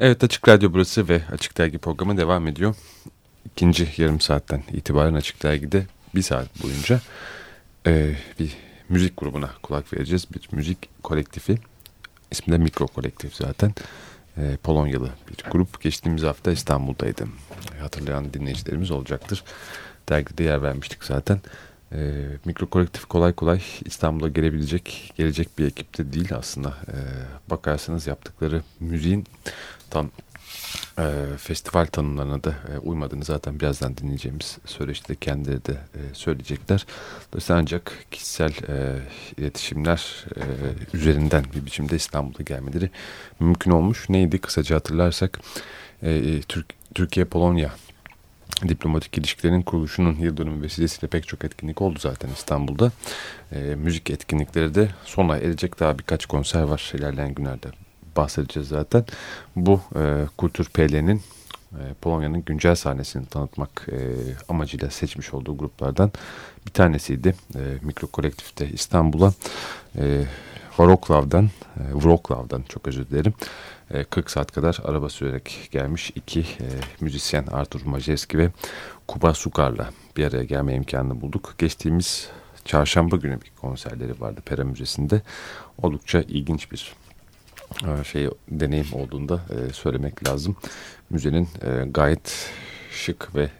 Evet Açık Radyo burası ve Açık Dergi programı devam ediyor. İkinci yarım saatten itibaren Açık Dergi'de bir saat boyunca e, bir müzik grubuna kulak vereceğiz. Bir müzik kolektifi. İsmi de Mikro Kolektif zaten. E, Polonyalı bir grup. Geçtiğimiz hafta İstanbul'daydı. Hatırlayan dinleyicilerimiz olacaktır. Dergide yer vermiştik zaten. E, mikro kolektif kolay kolay İstanbul'a gelebilecek, gelecek bir ekipte değil aslında. E, bakarsanız yaptıkları müziğin tam e, festival tanımlarına da e, uymadığını zaten birazdan dinleyeceğimiz söyleşide kendileri de e, söyleyecekler. Dolayısıyla ancak kişisel e, iletişimler e, üzerinden bir biçimde İstanbul'a gelmeleri mümkün olmuş. Neydi kısaca hatırlarsak e, Türk, Türkiye-Polonya diplomatik ilişkilerin kuruluşunun yıl dönümü vesilesiyle pek çok etkinlik oldu zaten İstanbul'da. E, müzik etkinlikleri de sona erecek daha birkaç konser var ilerleyen günlerde bahsedeceğiz zaten. Bu e, Kültür PL'nin e, Polonya'nın güncel sahnesini tanıtmak e, amacıyla seçmiş olduğu gruplardan bir tanesiydi. E, mikro kolektifte İstanbul'a e, Varoklav'dan, e, Vroklav'dan çok özür dilerim. 40 e, saat kadar araba sürerek gelmiş iki e, müzisyen Artur Majewski ve Kuba Sukar'la bir araya gelme imkanını bulduk. Geçtiğimiz çarşamba günü bir konserleri vardı Pera Müzesi'nde. Oldukça ilginç bir e, şey deneyim olduğunda söylemek lazım. Müzenin gayet şık ve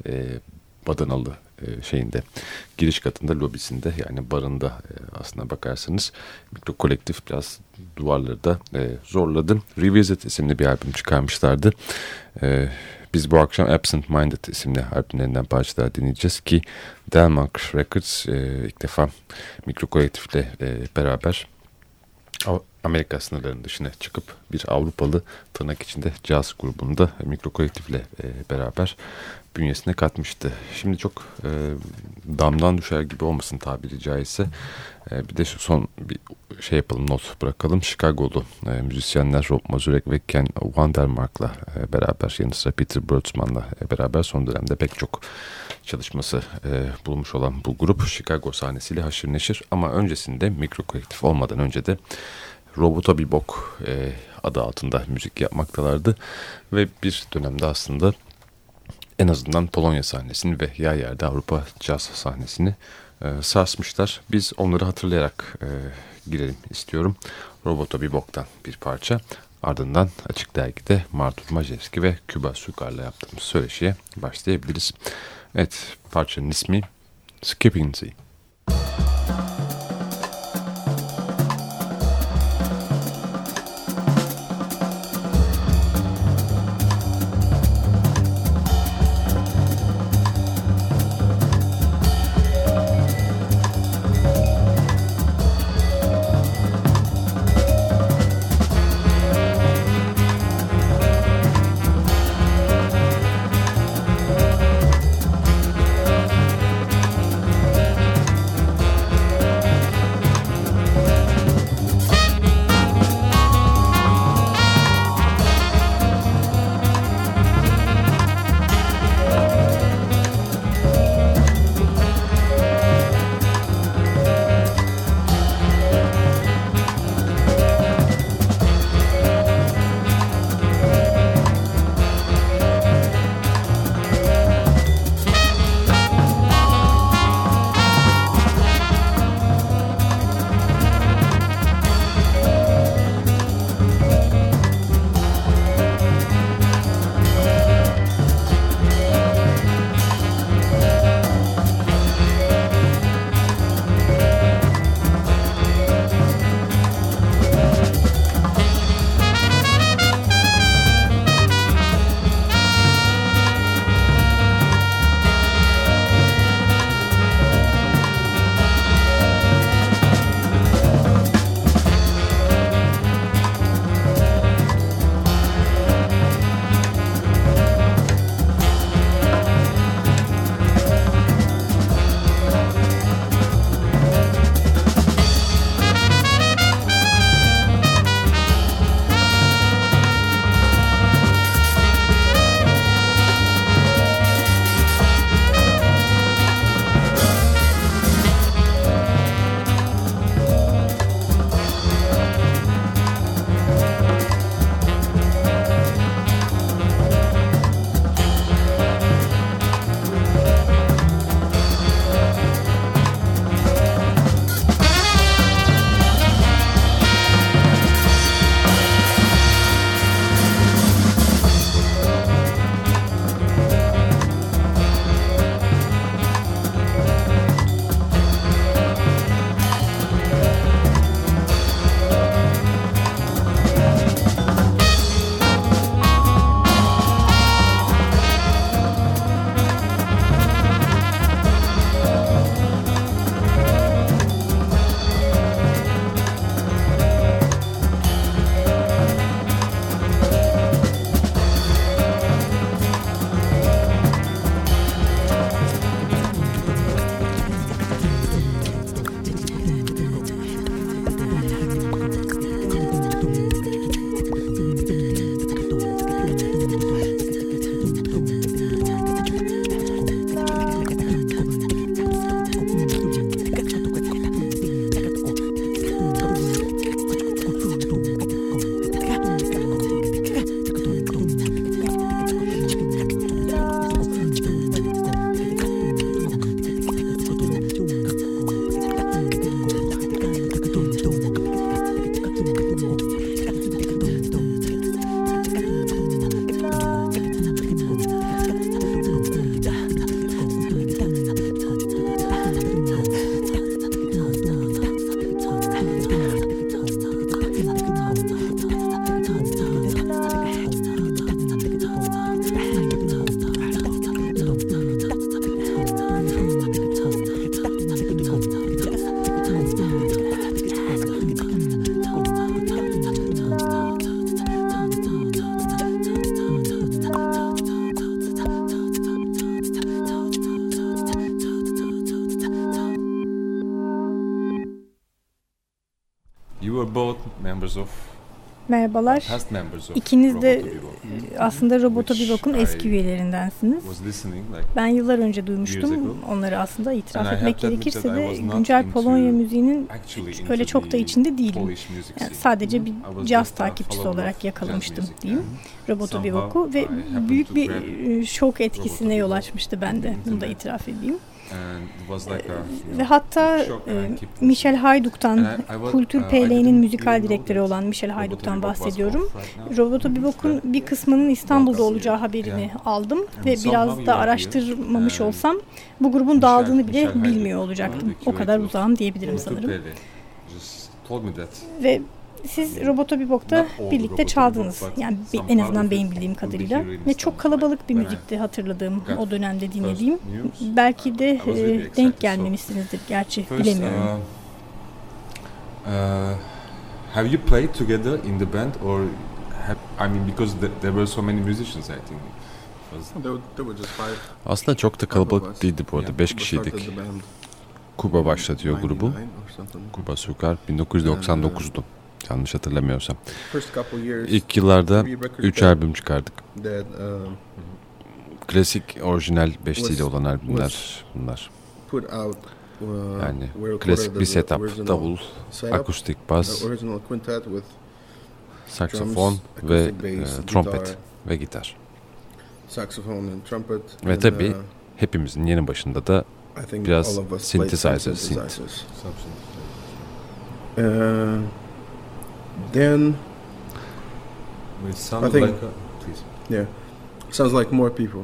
badanalı e, şeyinde giriş katında lobisinde yani barında e, aslına bakarsanız mikro kolektif biraz duvarları da e, zorladı. Revisit isimli bir albüm çıkarmışlardı. Biz bu akşam Absent Minded isimli albümlerinden parçalar dinleyeceğiz ki Delmark Records ilk defa mikro kolektifle beraber Amerika sınırlarının dışına çıkıp bir Avrupalı tırnak içinde caz grubunda mikro kolektifle e, beraber bünyesine katmıştı. Şimdi çok e, damdan düşer gibi olmasın tabiri caizse. E, bir de şu son bir şey yapalım not bırakalım. Chicago'lu e, müzisyenler Rob Mazurek ve Ken Vandermark'la e, beraber yanı sıra Peter Bertzman'la e, beraber son dönemde pek çok çalışması e, bulmuş olan bu grup Chicago sahnesiyle haşır neşir. Ama öncesinde mikro kolektif olmadan önce de Robota Bebop e, adı altında müzik yapmaktalardı. Ve bir dönemde aslında en azından Polonya sahnesini ve yer yerde Avrupa caz sahnesini e, sarsmışlar. Biz onları hatırlayarak e, girelim istiyorum. Robota Bebop'tan bir parça. Ardından Açık Dergi'de Martun Majewski ve Küba Sukar'la yaptığımız söyleşiye başlayabiliriz. Evet, parçanın ismi Skipping Sea. Merhabalar. İkiniz de Bebop. aslında Roboto I eski like Ben yıllar önce duymuştum. Onları aslında itiraf etmek gerekirse de güncel Polonya müziğinin öyle çok da içinde değilim. Yani sadece bir I was caz a takipçisi olarak yakalamıştım diyeyim. Roboto Bebop'u ve büyük bir e, şok etkisine yol açmıştı bende. Bunu da itiraf edeyim. And it was like a, you Ve hatta e. Michel Hayduk'tan, was- Kültür uh, PL'nin müzikal direktörü olan Michel Hayduk'tan bahsediyorum. Roboto Bebop'un bir kısmının İstanbul'da olacağı haberini aldım ve biraz da araştırmamış olsam bu grubun dağıldığını bile bilmiyor olacaktım. O kadar uzağım diyebilirim sanırım. Ve siz Roboto Bebop'ta Not all birlikte çaldınız. Yani bir- en azından benim bildiğim kadarıyla. Ve çok kalabalık bir müzikti hatırladığım o dönemde dinlediğim. Belki de e, denk gelmemişsinizdir gerçi bilemiyorum. uh, uh, have you played together in the band, or have, I mean, because th- there were so many musicians, I think. Aslında çok da kalabalık değildi bu arada. Yeah, 5 Kuba started kişiydik. Kuba başlatıyor grubu. 99 or something. Kuba Sukar 1999'du. Yanlış hatırlamıyorsam. İlk yıllarda three records 3 that, albüm çıkardık. um, Klasik, orijinal beşliyle Was- olan albümler bunlar. uh, Yani klasik bir setup. Davul, akustik bas, saksafon ve e, trompet ve gitar. Ve and, tabii uh, Hepimizin yanı başında da biraz all of us played some synthesizer, synth. synthesizers. Uh, then I think- yeah, sounds like more people.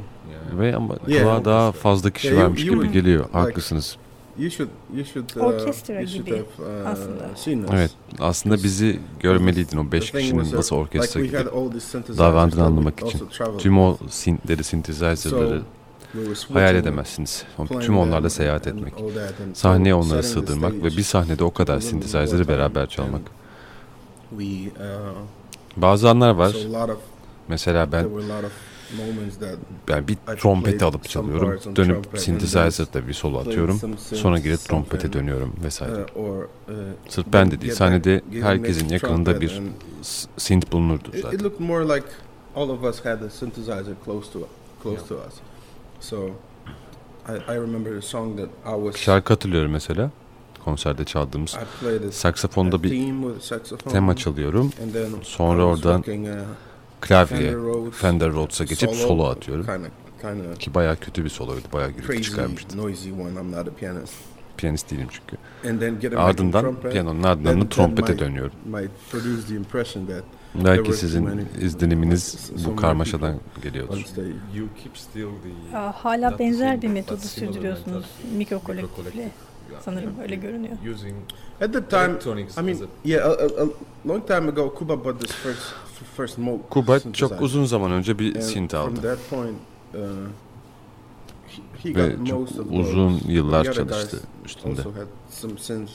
ve ama Yeah. kulağa daha fazla kişi Yeah, you- varmış you gibi would- geliyor. like- Haklısınız. You should you should uh, Orkestra you should gibi have, uh, aslında. seen us. Evet. Aslında bizi görmeliydin o 5 The thing kişinin that, nasıl orkestra like we gibi. had all these synthesizers davrandığını that we anlamak için. traveled Tüm o synthleri, synthesizer'ları So, we were hayal edemezsiniz. O- Tüm onlarla seyahat etmek. Sahneye onları sığdırmak ve bir sahnede o kadar a synthesizer'ı beraber çalmak. We uh, Bazı anlar var. so a lot of Mesela ben yani bir trompeti alıp çalıyorum. Dönüp synthesizer'da bir solo atıyorum. Sonra girip trompete dönüyorum vesaire. uh, or, uh, Sırf ben de değil. Sahnede herkesin yakınında bir synth bulunurdu zaten. looked more like all of us had a synthesizer close to close Yeah. to us. So I, I remember a song that I was Şarkı hatırlıyorum mesela. Konserde çaldığımız. Saksafonda bir tema çalıyorum. Sonra oradan uh, Klavye, Fender Rhodes, Fender Rhodes'a geçip solo atıyorum. Ki bayağı kötü bir soloydu. Bayağı gürültü çıkarmıştı. Piyanist değilim çünkü. Ardından piyanonun ardından trompete dönüyorum. Belki sizin izleniminiz bu karmaşadan geliyordur. hala benzer bir metodu sürdürüyorsunuz. method. Sanırım öyle görünüyor. Using At the time, electronics I mean, as a yeah, a, a, a long time ago, Kuba bought this first first Moog Kubat synthesizer. çok uzun zaman önce bir And synth from aldı. that point, uh, he, he Ve got çok most of uzun those. yıllar The other çalıştı üstünde. Also had some synths,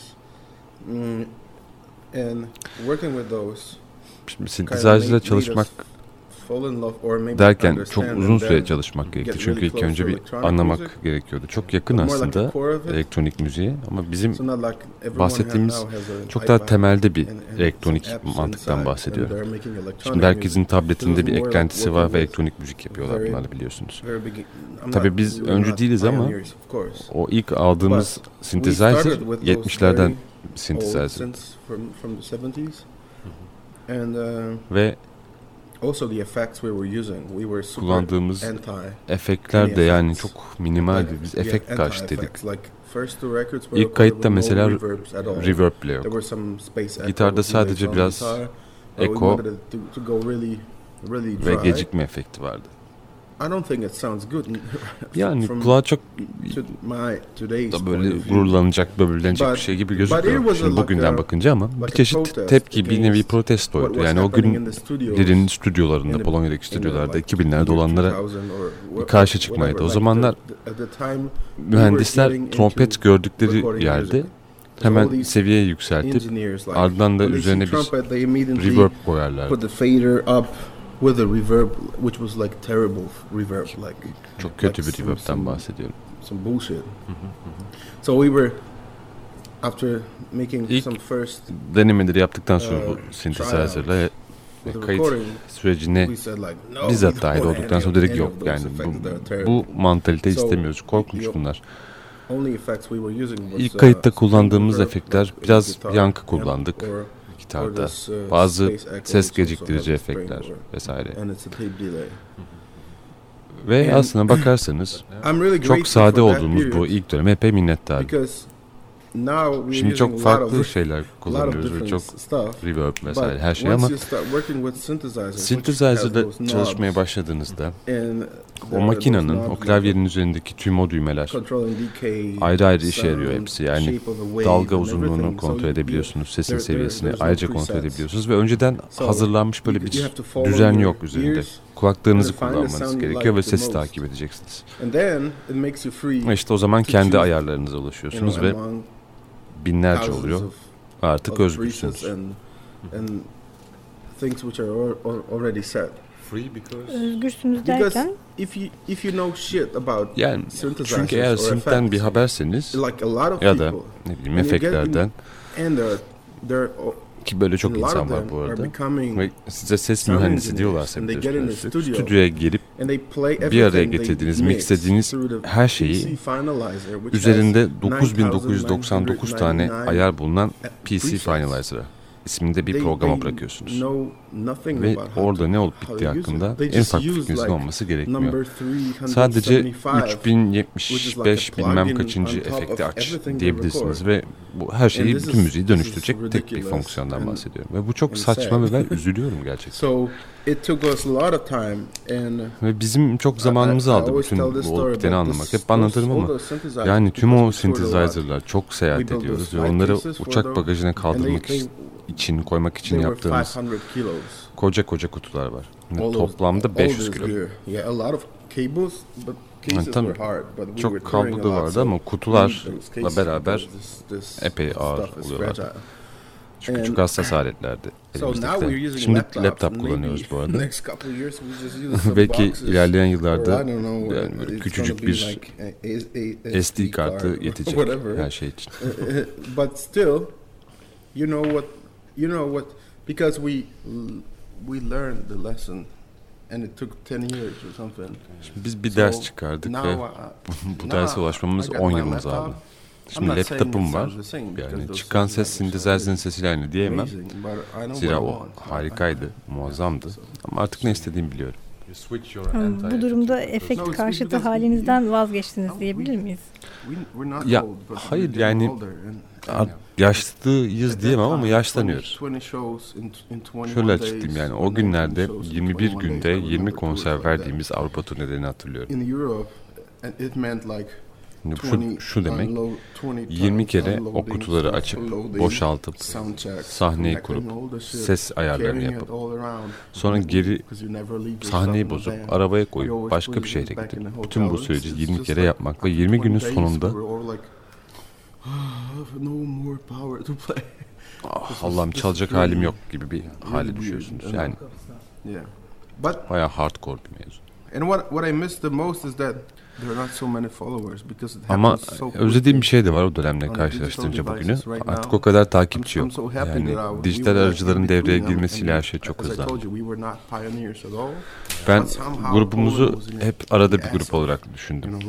mm, and working with those, Şimdi kind synthesizer'la of made, made çalışmak us derken çok uzun süre çalışmak gerekti. Çünkü ilk önce bir anlamak gerekiyordu. Çok yakın aslında elektronik müziğe ama bizim bahsettiğimiz çok daha temelde bir elektronik mantıktan bahsediyorum. Şimdi herkesin tabletinde bir eklentisi var ve elektronik müzik yapıyorlar bunlarla biliyorsunuz. Tabii biz öncü değiliz ama. O ilk aldığımız synthesizer started with those 70'lerden very old synthesizer synths from from the 70s, and uh, ve kullandığımız efektler de yani çok minimaldi. Biz efekt records were İlk kayıtta mesela. Reverb bile yok. Gitarda sadece biraz eko Ve gecikme efekti vardı. Yani kulağa çok da böyle gururlanacak, böbürlenecek bir şey gibi was Şimdi bugünden a- bakınca ama bir çeşit tepki, bir nevi protestoydu. Yani o gün in the studios Lerin stüdyolarında, Polonya'daki stüdyolarda like, 2000'lerde year olanlara 2000 or wha- karşı çıkmaydı. O zamanlar mühendisler trompet gördükleri yerde hemen seviyeyi yükseltip ardından da üzerine bir reverb koyarlardı. With a reverb, which was like terrible reverb, like Çok kötü like bir reverb'ten some- bahsediyorum. some bullshit. So we were after making İlk some first Denemeleri yaptıktan sonra bu Ee, synthesizer'la kayıt sürecine like, no, bizzat dahil olduktan sonra dedik yok yani bu, bu mantalite istemiyoruz. Korkunç bunlar. İlk uh, kayıtta kullandığımız reverb, efektler biraz yankı kullandık this, uh, Bazı ses geciktirici efektler vesaire. Ve aslına bakarsanız çok sade olduğumuz bu ilk döneme epey minnettarım. Şimdi çok farklı şeyler kullanıyoruz ve çok reverb vesaire her şey ama synthesizer'da çalışmaya başladığınızda o makinenin, o klavyenin üzerindeki tüm o düğmeler ayrı ayrı işe yarıyor hepsi. Yani dalga uzunluğunu kontrol edebiliyorsunuz, sesin seviyesini ayrıca kontrol edebiliyorsunuz ve önceden hazırlanmış böyle bir düzen yok üzerinde. Kulaklarınızı kullanmanız gerekiyor ve sesi takip edeceksiniz. İşte o zaman kendi ayarlarınıza ulaşıyorsunuz ve binlerce oluyor. Artık özgürsünüz. things which are al- al- already set. Free because Özgürsünüz Because derken? if you if you know shit about Yani synthesizers çünkü eğer or synth'ten effects, bir haberseniz like a lot of ya da people, ne bileyim efektlerden there ki böyle çok insan var bu arada. ve size ses mühendisi diyorlarsa studio stüdyoya gelip and they play bir araya everything they getirdiğiniz, mix mixlediğiniz her şeyi üzerinde has 9999 tane 9999 ayar bulunan PC. Finalizer'a isminde bir programa bırakıyorsunuz. Ve orada ne olup bittiği hakkında en ufak fikrinizin olması gerekmiyor. Sadece 375, which is like 3075 a bilmem kaçıncı efekti aç diyebilirsiniz ve bu her şeyi bütün müziği dönüştürecek tek bir fonksiyondan bahsediyorum. Ve bu çok saçma ve ben üzülüyorum gerçekten. Ve bizim çok zamanımızı aldı bütün bu olup biteni anlamak. Hep anlatırım ama yani tüm o synthesizer'lar çok seyahat ediyoruz ve onları uçak bagajına kaldırmak they- için koymak için yaptığımız 500 kilos. koca koca kutular var. All those- toplamda all 500 this kilo. Yeah, a lot of cables, but cases tabii. hard. But we Çok kablo da vardı so ama kutularla beraber because this- this epey ağır stuff is oluyorlar. fragile. Çünkü And- çok hassas aletlerdi So elimizdekiler. using Şimdi laptops. laptop kullanıyoruz bu arada. Belki ilerleyen yıllarda know, yani böyle küçücük bir like a- a- a SD kartı yetecek her şey için. but still, you know what, you know what, because we we learned the lesson, and it took ten years or something. Şimdi biz bir So ders çıkardık now ve bu derse ulaşmamız I got 10 my yılımızı laptop. aldı. I'm Şimdi not saying it laptopum var. Yani çıkan ses are sesiyle aynı diyemem. Zira o harikaydı, muazzamdı. Ama artık ne istediğimi biliyorum. Hmm, bu durumda efekt karşıtı halinizden vazgeçtiniz diyebilir miyiz? We, we're not Ya, hayır, yani- Yaşlıyız diyemem ama yaşlanıyoruz. 20 shows in- in 21 Şöyle açıklayayım yani o 19 günlerde shows in 21 21 days, günde I 20 remember tours konser verdiğimiz Avrupa turnelerini hatırlıyorum. Şimdi 20 şu, şu demek unload, 20 20 times kere o kutuları açıp boşaltıp sahneyi kurup ses ayarlarını yapıp sonra geri sahneyi bozup arabaya koyup başka bir şehre gidip bütün bu süreci It's 20 just kere yapmak ve 20 günün 20 days sonunda ah, Allah'ım çalacak halim yok gibi bir hale düşüyorsunuz. Yani bayağı hardcore bir mevzu. and what what I miss the most is that there are not so many followers because it Ama özlediğim bir şey de var o dönemle karşılaştırınca bugünü. Artık o kadar takipçi yok. Yani dijital aracıların devreye girmesiyle her şey çok hızlandı. Ben grubumuzu hep arada bir grup olarak düşündüm.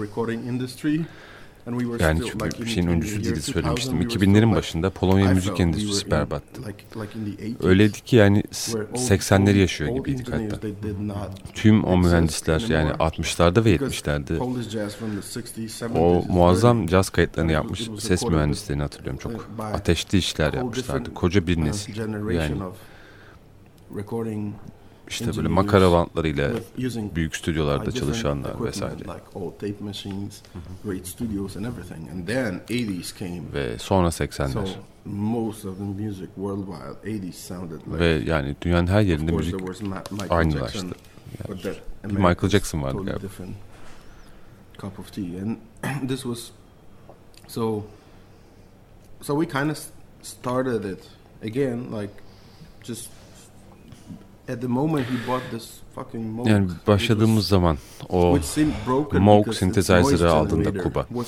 Yani still çünkü like in bir şeyin öncüsü değil 2000, söylemiştim. we were still 2000'lerin like- başında Polonya müzik endüstrisi berbattı. Like, like in the 80s, Öyleydi ki yani s- where all- 80'leri all- yaşıyor gibiydik hatta. Tüm o mühendisler yani anymore. 60'larda ve Because 70'lerde Polish jazz from the 60s, 70s o muazzam caz kayıtlarını yapmış ses mühendislerini hatırlıyorum. Çok ateşli işler yapmışlardı. Koca bir nesil. Yani işte böyle makara bantlarıyla büyük stüdyolarda çalışanlar vesaire. like old tape machines, great studios and everything. And then 80s came. Ve sonra So 80'ler. most of the music worldwide 80s sounded like Ve yani dünyanın her yerinde müzik aynılaştı. Yani bir Michael Jackson vardı galiba. cup of tea. And this was so so we kind of started it again like just at the moment he bought this fucking Moog. Yani başladığımız zaman o Moog synthesizer'ı aldığında Kuba. was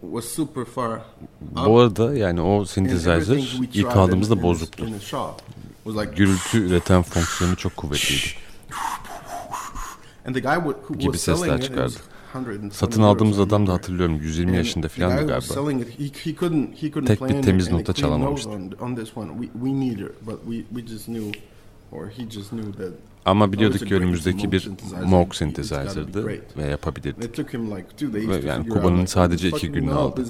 was super far up. Bu arada yani o synthesizer ilk aldığımızda bozuktu. Gürültü üreten fonksiyonu çok kuvvetliydi. And the guy would, who gibi sesler çıkardı. 120 Satın aldığımız adam da hatırlıyorum 120 And yaşında who was galiba. Tek bir temiz nota çalamamıştı. Ama biliyorduk Oh, it's ki önümüzdeki bir. Moog synthesizer'dı ve yapabilirdik. It took him like two days Ve yani Kuba'nın sadece iki gününü aldı.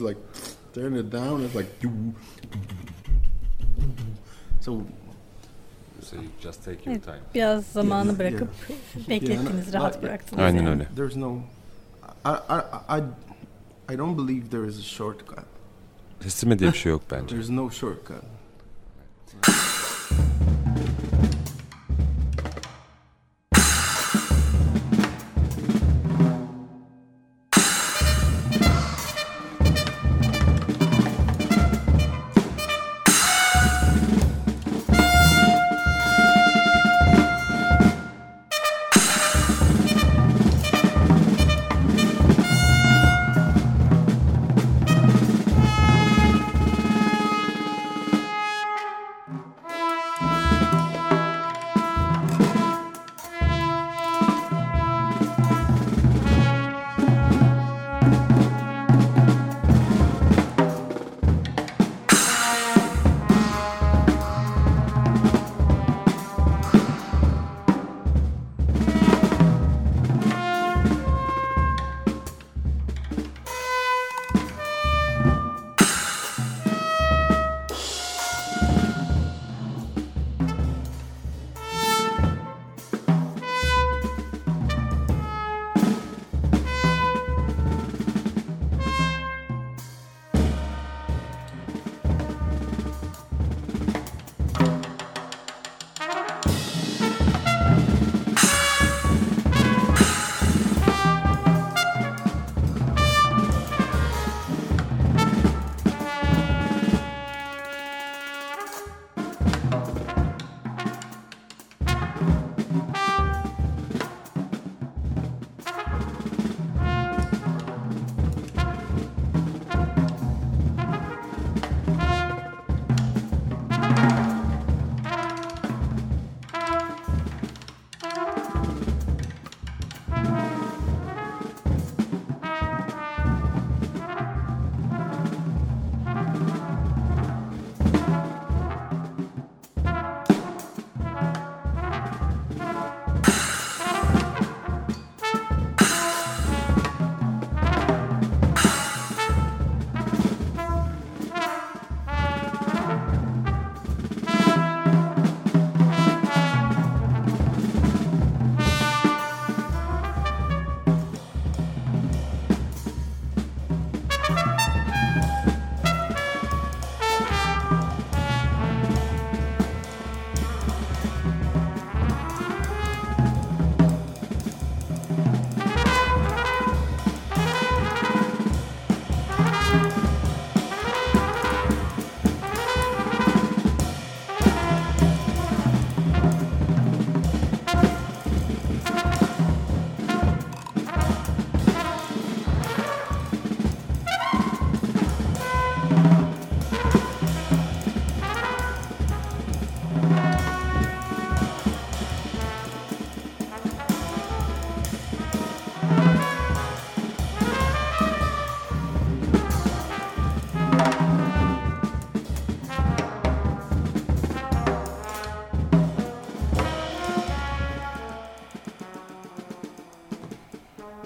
Evet, biraz zamanı bırakıp Yeah, beklettiniz, rahat bıraktınız. Aynen öyle. there's no I, I I I don't believe there is a shortcut. Teslim diye bir şey yok bence. There's no shortcut.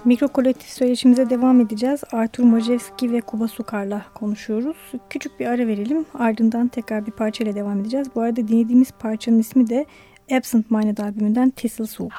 Mikro kolektif söyleşimize devam edeceğiz. Artur Majewski ve Kuba Sukar'la konuşuyoruz. Küçük bir ara verelim. Ardından tekrar bir parçayla devam edeceğiz. Bu arada dinlediğimiz parçanın ismi de Absent Minded albümünden Thistle Soup.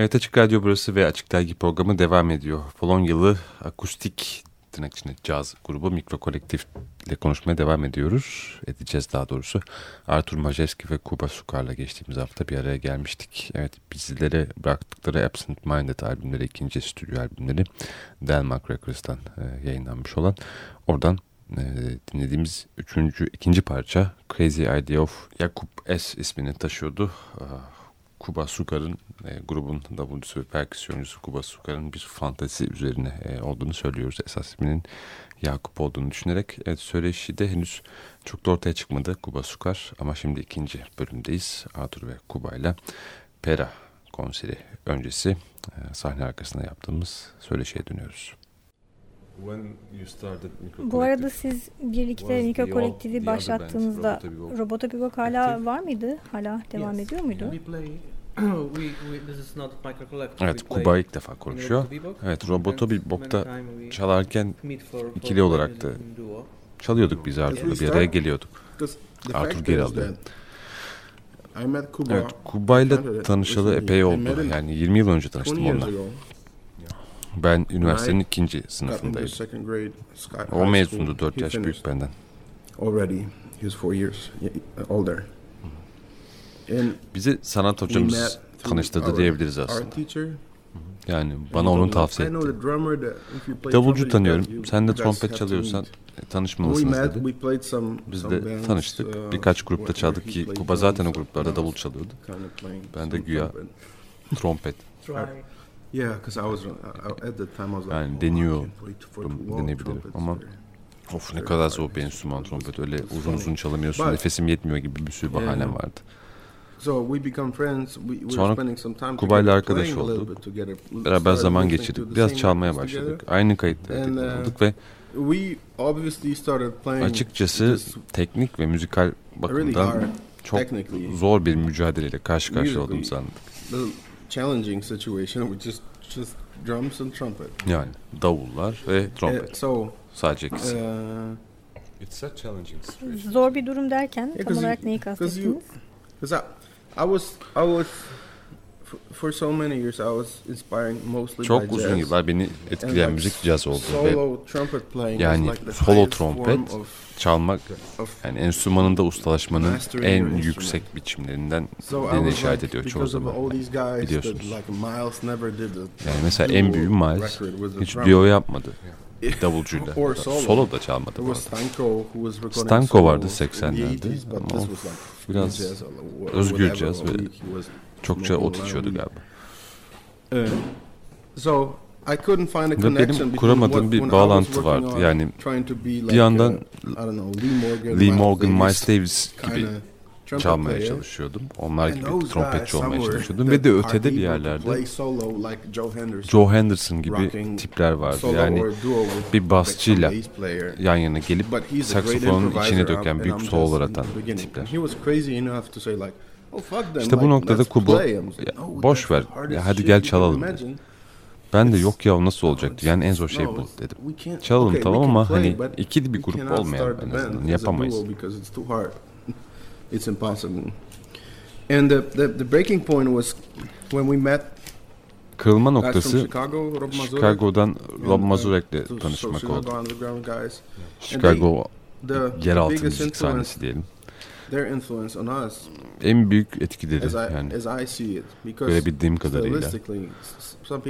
Evet Açık Radyo burası ve Açık Dergi programı devam ediyor. Polonyalı akustik tırnak içinde caz grubu Mikro Kolektif ile konuşmaya devam ediyoruz. Edeceğiz daha doğrusu. Artur Majewski ve Kuba Sukar'la geçtiğimiz hafta bir araya gelmiştik. Evet bizlere bıraktıkları Absent Minded albümleri, ikinci stüdyo albümleri Delmark Records'tan e, yayınlanmış olan. Oradan e, dinlediğimiz üçüncü, ikinci parça Crazy Idea of Jakub S ismini taşıyordu. Ah, Kuba Sukar'ın e, grubun davulcusu ve perküsyoncusu Kuba Sukar'ın bir fantezi üzerine e, olduğunu söylüyoruz. Esas isminin Yakup olduğunu düşünerek evet, söyleşi de henüz çok da ortaya çıkmadı Kuba Sukar ama şimdi ikinci bölümdeyiz. Arthur ve Kuba ile Pera konseri öncesi e, sahne arkasında yaptığımız söyleşiye dönüyoruz. When you started Mikro Bu arada siz birlikte the kolektifi başlattığınızda Robota Bebop, hala var mıydı? Hala devam Yes. ediyor muydu? Evet Kuba ilk defa konuşuyor. Evet Roboto Bebop'ta çalarken ikili in duo. çalıyorduk biz Arthur'la bir araya geliyorduk. Arthur geri alıyor. Evet Kuba ile tanışalı epey oldu. Yani 20 yıl önce 20 tanıştım onunla. Ben üniversitenin ikinci sınıfındaydım. O mezundu school. 4 He yaş büyük benden. Already, he was four years older. And Bizi sanat hocamız tanıştırdı diyebiliriz aslında. teacher. Yani bana onu tavsiye "I know etti. Davulcu tanıyorum. Sen de trompet çalıyorsan meet." e, tanışmalısınız dedi. Biz de tanıştık. uh, Birkaç grupta çaldık ki Kuba zaten o gruplarda I davul çalıyordu. Ben de güya. Trompet. Try. Yeah, because I was I- at the time I was like, Yani I deniyor can't play for too long, denebilirim ama Of ne kadar zor bir enstrüman trompet. Öyle uzun uzun çalamıyorsun. Nefesim yetmiyor gibi bir sürü bahanem vardı. So we become friends. We, we were Sonra spending some time Kubay'la together, arkadaş olduk. Beraber zaman geçirdik. Biraz çalmaya başladık. Aynı kayıtları uh, dinliyorduk ve We obviously started playing açıkçası teknik ve müzikal bakımdan hard, çok zor bir mücadeleyle karşı karşıya anladık. little challenging situation with just just drums and trumpet. Yani davullar ve Uh, trompet. so Sadece ikisi. uh, It's a challenging situation. Zor bir durum derken tam 'cause olarak you- neyi kastettiniz? Because I, I was, I was, for, so many years, I was inspiring mostly by Çok uzun jazz. yıllar beni etkileyen like müzik caz oldu ve Solo trumpet playing Yani like the solo trompet çalmak yani enstrümanında ustalaşmanın en yüksek biçimlerinden birine işaret ediyor çoğu zaman. that Biliyorsunuz. like Miles never did the Yani mesela en büyüğü Miles hiç duo yapmadı davulcuyla. Solo. Da çalmadı bu arada. Stanko vardı solos in the 80'lerde 80s, but ama this o was like biraz or özgür caz ve çokça ot içiyordu galiba. Uh, so I couldn't find a Ve connection benim kuramadığım bir bağlantı vardı. Yani bir yandan uh, Lee Morgan, Miles Davis gibi çalmaya çalışıyordum. Onlar gibi trompetçi olmaya çalışıyordum. Ve de ötede bir yerlerde Joe Henderson, gibi tipler vardı. Yani bir basçıyla yan yana gelip improviser, içine döken büyük sololar atan tipler. İşte bu noktada Kubo, play 'em." "Ya, "No, boş ver, ya hadi gel çalalım" imagine." Ben de yok ya nasıl olacak? it's- Yani en zor şey bu dedim. Çalalım tamam ama hani ikili bir grup start en azından. Yapamayız. it's impossible. And the, the, the breaking point was when we met Kırılma noktası Chicago, Rob Mazurek, Chicago'dan Rob uh, Mazurek'le tanışmak oldu. Chicago yeraltı müzik sahnesi diyelim. Their influence on us, En büyük etkileri as I, yani as I see it, because görebildiğim kadarıyla.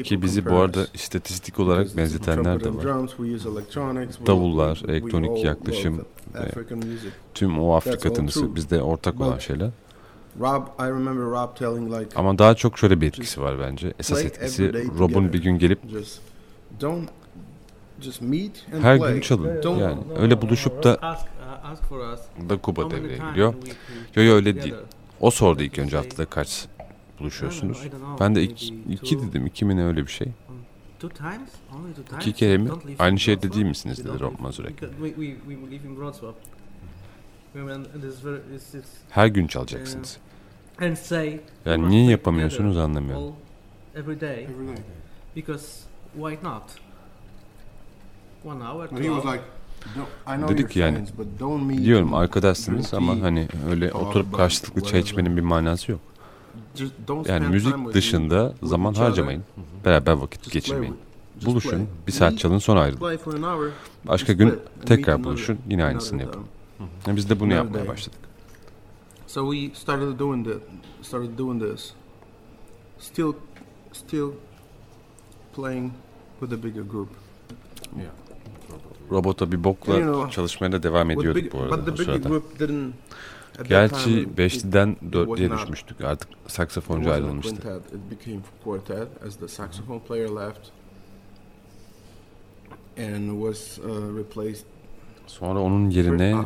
Ki bizi bu arada istatistik olarak benzetenler de var. drums, we use electronics, we- Davullar, elektronik yaklaşım music. Tüm o Afrika tınısı bizde ortak olan şeyler. Rob, I remember Rob telling like, Ama daha çok şöyle bir etkisi var bence. Esas etkisi Rob'un bir gün gelip just don't just meet and her gün çalın. Don't- Yani öyle buluşup da Ask, uh, ask for us. da Kuba how many devreye times giriyor. Yo yo öyle değil. O sordu ilk önce haftada kaç buluşuyorsunuz. Ben de iki, two- iki dedim. iki mi ne öyle bir şey. Two times? Only two times? İki kere mi? Aynı şehirde değil misiniz We dedi Rob live- Mazurek. Her gün çalacaksınız. Yani niye yapamıyorsunuz anlamıyorum. all, every day. Every day. Because why not? He was hours. like, don't, I know Dedik yani, friends, but don't meet Biliyorum and arkadaşsınız ama hani öyle oturup karşılıklı çay içmenin bir manası yok. just don't Yani spend müzik time with dışında zaman harcamayın. Beraber vakit geçirmeyin. Buluşun, bir saat çalın sonra ayrılın. Play for an hour. Başka gün tekrar another- buluşun, yine aynısını yapın. time. Yani Biz de bunu yapmaya başladık. So we started doing that. Started doing this. Still, still playing with a bigger group. Robota bir bokla çalışmaya da devam ediyorduk bu arada o sırada. Gerçi time, it- beşliden it dörtlüye was not- düşmüştük. Artık saksafoncu ayrılmıştı. uh. Sonra onun yerine Ah,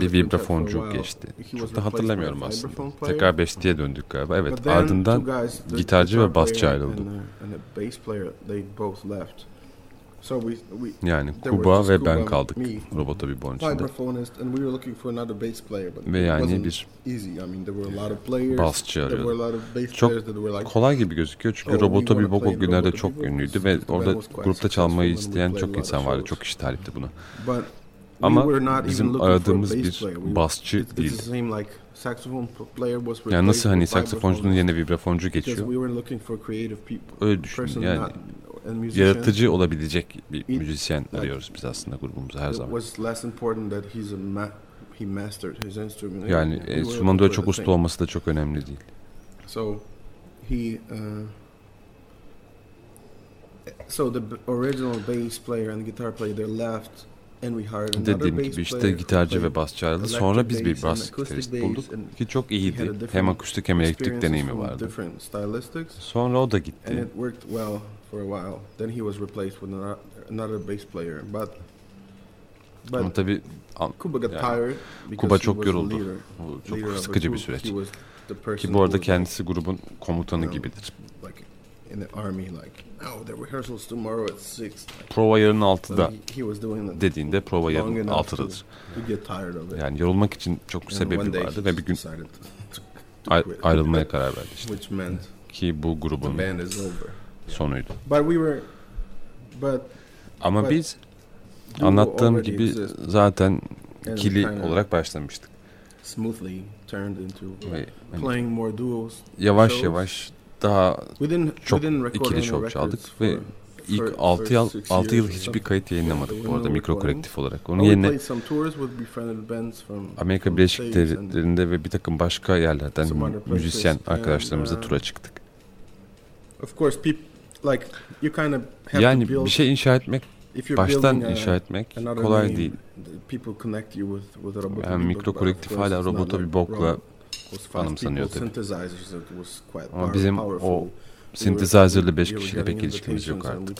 bir vibrafoncu geçti. Çok da hatırlamıyorum aslında. Tekrar beşliğe döndük galiba. Evet ardından gitarcı ve basçı ayrıldı. Yani Kuba ve ben kaldık robota bir bon içinde. vibraphonist, and we were looking for another bass player, but Ve yani bir basçı There were a arıyorduk. lot of bass Çok Kolay gibi gözüküyor çünkü Oh, Robota bir bok o günlerde çok ünlüydü ve orada grupta çalmayı isteyen çok insan vardı. Çok kişi talipti buna. Ama bizim aradığımız bir basçı değildi. Yani nasıl hani saksafoncunun yerine vibrafoncu geçiyor. Öyle düşün. person Yani. Yaratıcı olabilecek bir müzisyen arıyoruz biz aslında grubumuza her zaman. Yani enstrümanda looking çok usta olması da çok önemli değil. So he uh, so the original bass player and guitar player they left and we hired another Dediğim gibi işte gitarcı ve ayrıldı. electric Sonra biz bir bas gitarist bulduk ki çok iyiydi. Hem akustik hem elektrik deneyimi vardı. Sonra o da gitti. For a while. Then he was replaced with ano- another bass player. But Ama but tabii an- Kuba got yani tired Kuba çok yoruldu. leader, bu çok sıkıcı bir süreç. Ki bu arada kendisi grubun komutanı No. gibidir. like in the army like oh the rehearsals tomorrow at six like, Prova yarın so 6'da he, he was doing it dediğinde prova yarın enough to, 6'dadır. to get tired of it Yani yorulmak için çok sebebi vardı ve bir gün ayrılmaya karar verdi işte. Ki bu the grubun band is over sonuydu. but we were but Ama But biz anlattığım gibi zaten ikili olarak başlamıştık. smoothly turned into Ve hani playing more duos yavaş shows. yavaş daha çok ikili şov çaldık ve ilk fir- 6 first yıl six 6 yıl hiçbir kayıt yayınlamadık bu arada mikro kolektif olarak. Onun yerine Amerika Birleşik Devletleri'nde ve bir takım başka yerlerden müzisyen arkadaşlarımızla uh, tura çıktık. Of course, people like you kind of have Yani to build. bir şey inşa etmek, if you're baştan building a- inşa etmek another kolay name, değil. People connect you with with Robota Yani mikro kolektif hala Robota was five anımsanıyor tabii. Synthesizers it was quite Ama bizim powerful. o synthesizer'lı 5 we were kişiyle pek ilişkimiz yok artık.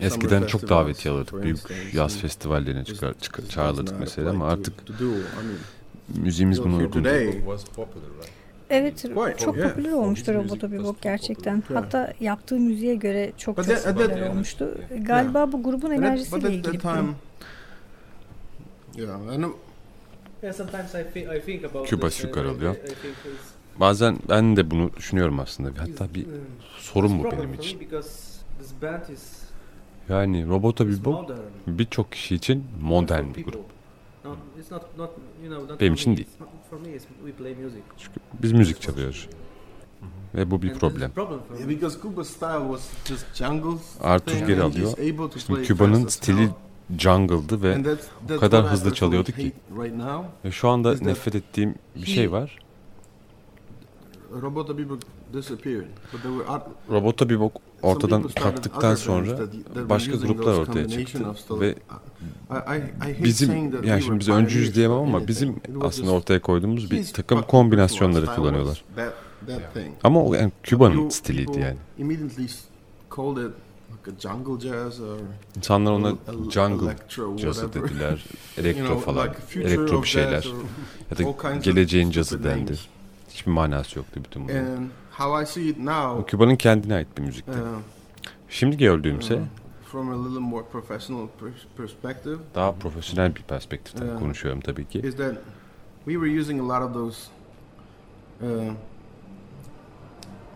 Eskiden çok davetiye alırdık. Büyük yaz festivallerine çıkar, çıkar, not mesela ama artık müziğimiz buna uygun değil. Evet Quite, çok yeah. popüler olmuştu His Robota music Bebop was gerçekten. popular. Hatta yaptığı müziğe göre çok But çok popüler olmuştu. Galiba bu grubun but at- but enerjisiyle ilgili Küba think it's- Bazen ben de bunu düşünüyorum aslında. Hatta bir uh, sorun bu benim için. Yani Robota is Bebop modern. birçok kişi için modern bir grup. Benim for için me. değil. It's not for me. It's, we play music. Çünkü biz müzik çalıyoruz. Ve bu bir And this is problem. a problem for Yeah, me. because Cuba's style was just jungle. Arthur geri alıyor. Şimdi Küba'nın stili jungle'dı ve that's kadar hızlı çalıyordu ki. hate Right now, ve şu anda nefret ettiğim bir şey var. Robota Bebop ortadan kalktıktan sonra başka gruplar ortaya çıktı ve bizim yani şimdi were biz öncüyüz diyemem ama bizim aslında ortaya koyduğumuz bir takım kombinasyonları kullanıyorlar. Ama o yani Küba'nın stiliydi yani. İnsanlar ona jungle electro, cazı dediler, elektro falan, elektro bir şeyler ya da geleceğin cazı dendi. Hiçbir manası yoktu bütün bunların. How I see it now, Küba'nın kendine ait bir müzikti. uh, Şimdi gördüğümse uh, from a little more professional pers- perspective, daha profesyonel bir perspektiften Evet. konuşuyorum tabii ki. is that we were using a lot of those, uh,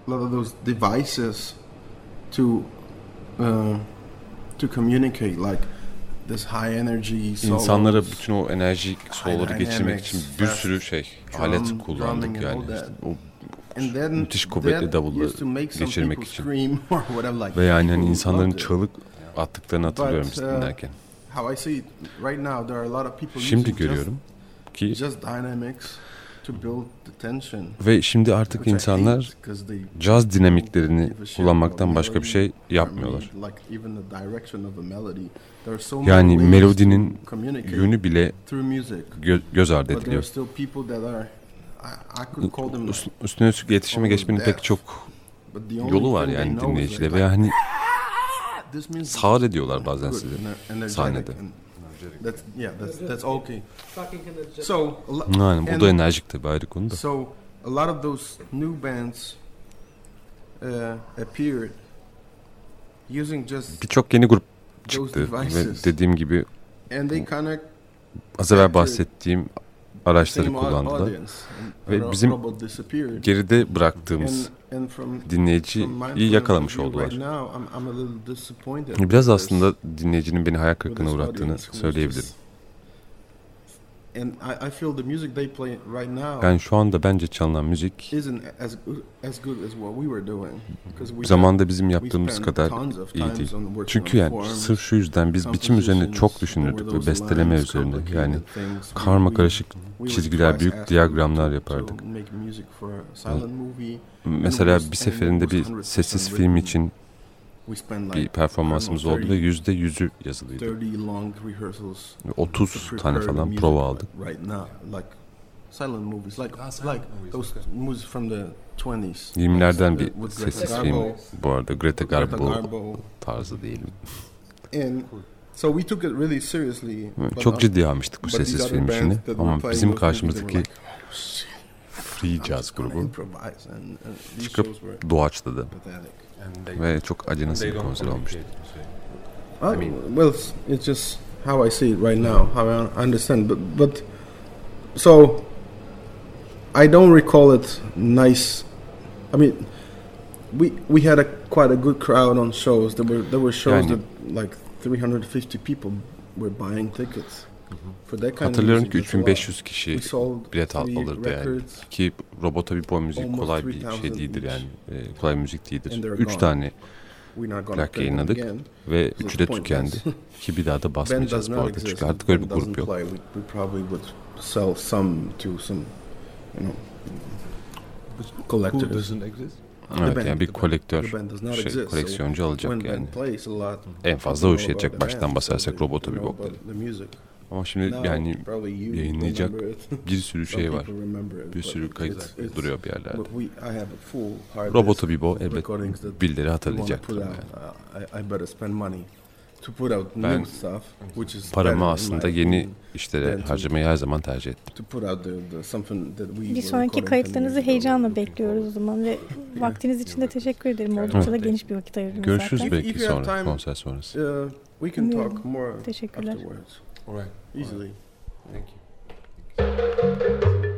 a lot of those devices to uh, to communicate, like this high energy solos, İnsanlara bütün o enerjik soloları geçirmek için bir sürü şey, drum- alet kullandık and yani. İşte o Müthiş kuvvetli some geçirmek için. Ve yani hani insanların çığlık attıklarını hatırlıyorum biz uh, dinlerken. Şimdi görüyorum ki ve şimdi artık insanlar caz dinamiklerini kullanmaktan başka bir şey yapmıyorlar. Yani melodinin Yönü bile gö- göz ardı ediliyor. Üstüne üstlük iletişime geçmenin pek çok but the only yolu var yani know is dinleyiciyle like, ve hani sağır ediyorlar bazen good sizi sahnede. That's yeah, that's that's okay. Fucking energetic. So a lo- Yani bu da enerjik tabii ayrı konu da. so a lot of those new bands uh, appeared using just Birçok yeni grup those çıktı ve devices, dediğim gibi az evvel bahsettiğim araçları kullandılar. Ve bizim. Geride bıraktığımız dinleyiciyi yakalamış oldular. Biraz aslında dinleyicinin beni hayal kırıklığına uğrattığını söyleyebilirim. just- And I, I feel the music they play right now Yani şu anda bence çalınan müzik isn't as good as good as what we were doing. 'Cause we zamanda bizim yaptığımız kadar iyi değil. Çünkü yani sırf şu yüzden biz biçim üzerine çok düşünürdük ve besteleme üzerine. Yani karma karışık çizgiler, büyük diyagramlar yapardık. Mesela bir seferinde bir 100% sessiz film için bir like performansımız oldu ve yüzde yüzü yazılıydı. 30 long rehearsals Ve to 30 prepare tane falan prova aldık. Right now, like silent movies, like Ah, silent like movies, those okay. movies from the 20s. 20'lerden Like, bir sessiz film bu arada Greta Greta Garbo tarzı diyelim. And so we took it really seriously. but Çok ciddi almıştık bu sessiz film işini ama bizim karşımızdaki "Oh, free jazz grubu improvise." And, and these çıkıp shows were doğaçladı ve çok acınası they bir konser olmuştu. communicate. Oh, mean- well, it's, it's just how I see it right now, how I understand. But but so I don't recall it nice. I mean, we we had a quite a good crowd on shows. There were there were shows Yani- that like 350 people were buying tickets for that kind Hatırlıyorum ki music. that's a lot. 3500 kişi bilet al- alırdı yani. Ki robota bir boy müzik kolay bir şey 3000 değildir yani. E, kolay bir müzik değildir. And they're 3 gone. tane plak yayınladık ve üçü de tükendi. Ki bir daha da basmayacağız bu arada. Çünkü artık öyle bir grup yok. Evet yani bir kolektör şey, koleksiyoncu alacak yani. En fazla o işe baştan basarsak robota bir know Ama şimdi yani yayınlayacak bir sürü şey var. Bir sürü kayıt duruyor bir yerlerde. Roboto Bibo elbet birileri put yani. Ben Paramı aslında yeni işlere harcamayı her zaman tercih ettim. Bir sonraki kayıtlarınızı 10 years ago. heyecanla bekliyoruz o zaman ve vaktiniz için de teşekkür ederim. Oldukça da geniş bir vakit ayırdınız Görüşürüz zaten. Belki sonra konser sonrası. Uh, Teşekkürler. All right. Easily. Right. Thank you. Thank you.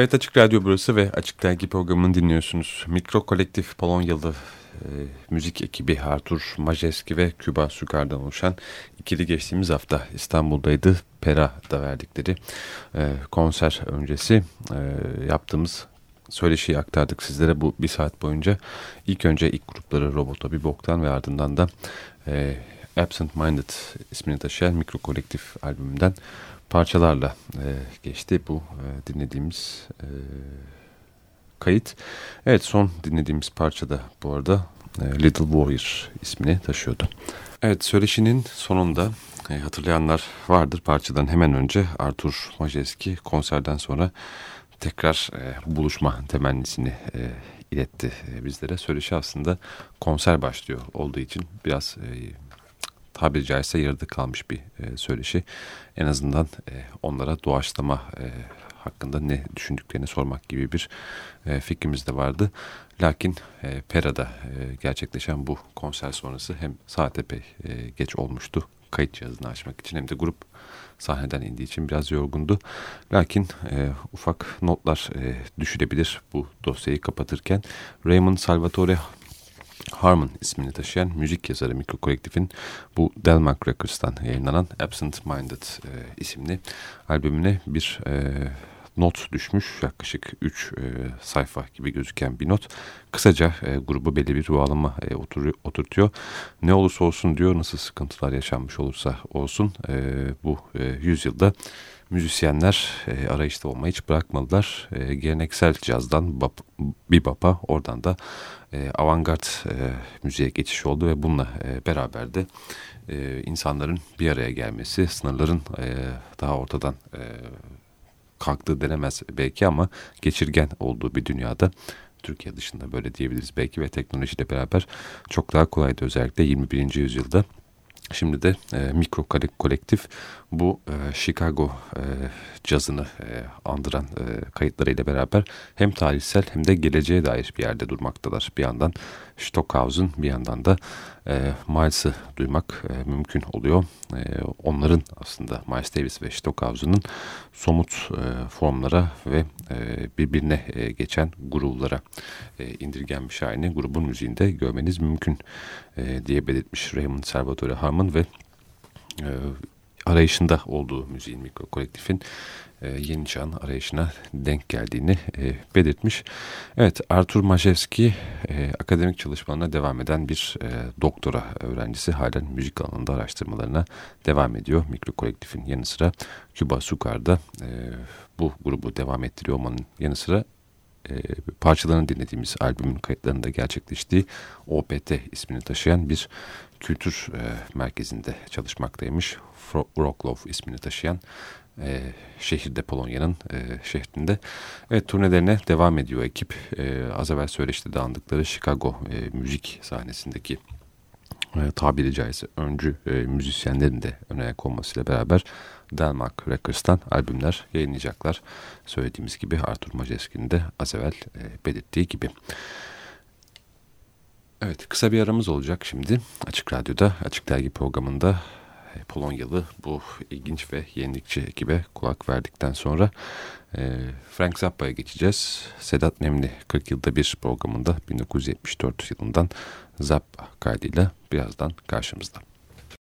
Evet Açık Radyo burası ve Açık Dergi programını dinliyorsunuz. Mikro Kolektif Polonyalı e, müzik ekibi Artur Majeski ve Küba Sükar'dan oluşan ikili geçtiğimiz hafta İstanbul'daydı. Pera'da verdikleri e, konser öncesi e, yaptığımız söyleşiyi aktardık sizlere bu bir saat boyunca. İlk önce ilk grupları Robota Bir Boktan ve ardından da e, Absent Minded ismini taşıyan Mikro Kolektif albümünden parçalarla e, geçti bu e, dinlediğimiz e, kayıt. Evet son dinlediğimiz parça da bu arada e, Little Warrior ismini taşıyordu. Evet söyleşinin sonunda e, hatırlayanlar vardır parçadan hemen önce Artur Majeski konserden sonra tekrar e, buluşma temennisini e, iletti e, bizlere. Söyleşi aslında konser başlıyor olduğu için biraz e, tabiri caizse yarıda kalmış bir e, söyleşi. En azından e, onlara doğaçlama e, hakkında ne düşündüklerini sormak gibi bir e, fikrimiz de vardı. Lakin e, Pera'da e, gerçekleşen bu konser sonrası hem saat epey e, geç olmuştu kayıt cihazını açmak için hem de grup sahneden indiği için biraz yorgundu. Lakin e, ufak notlar e, düşürebilir bu dosyayı kapatırken. Raymond Salvatore Harmon ismini taşıyan müzik yazarı Mikro Kolektif'in bu Delmark Records'tan yayınlanan Absent Minded e, isimli albümüne bir e, not düşmüş. Yaklaşık 3 e, sayfa gibi gözüken bir not. Kısaca e, grubu belli bir ruhalama e, oturtuyor. Ne olursa olsun diyor nasıl sıkıntılar yaşanmış olursa olsun e, bu e, yüzyılda müzisyenler e, arayışta olmayı hiç bırakmadılar. E, geleneksel cazdan bap, bebop'a oradan da e, avantgard e, müziğe geçiş oldu ve bununla e, beraber de e, insanların bir araya gelmesi, sınırların e, daha ortadan e, kalktığı denemez belki ama geçirgen olduğu bir dünyada Türkiye dışında böyle diyebiliriz belki ve teknolojiyle beraber çok daha kolaydı özellikle 21. yüzyılda. Şimdi de e, Mikro Kolektif bu e, Chicago e, cazını e, andıran e, kayıtlarıyla beraber hem tarihsel hem de geleceğe dair bir yerde durmaktalar. Bir yandan Stockhausen bir yandan da e, Miles'ı duymak e, mümkün oluyor. E, onların aslında Miles Davis ve Stockhausen'ın somut e, formlara ve e, birbirine e, geçen grublara e, indirgenmiş halini grubun müziğinde görmeniz mümkün e, diye belirtmiş Raymond Salvatore Harmon ve e, arayışında olduğu müziğin mikro kolektifin e, yeni çağın arayışına denk geldiğini e, belirtmiş. Evet Artur Majewski e, akademik çalışmalarına devam eden bir e, doktora öğrencisi halen müzik alanında araştırmalarına devam ediyor. Mikro kolektifin yanı sıra Küba Sukar'da e, bu grubu devam ettiriyor olmanın yanı sıra e, parçalarını dinlediğimiz albümün kayıtlarında gerçekleştiği OPT ismini taşıyan bir kültür e, merkezinde çalışmaktaymış. Wrocław ismini taşıyan e, şehirde Polonya'nın e, şehrinde. Evet turnelerine devam ediyor ekip. E, az evvel söyleşte dağındıkları Chicago e, müzik sahnesindeki e, tabiri caizse öncü e, müzisyenlerin de öne ayak olmasıyla beraber Denmark Records'tan albümler yayınlayacaklar. Söylediğimiz gibi Artur Majeski'nin de az evvel e, belirttiği gibi. Evet kısa bir aramız olacak şimdi. Açık Radyo'da, Açık Dergi programında e, Polonyalı bu ilginç ve yenilikçi ekibe kulak verdikten sonra e, Frank Zappa'ya geçeceğiz. Sedat Nemli 40 yılda bir programında 1974 yılından Zappa kaydıyla birazdan karşımızda.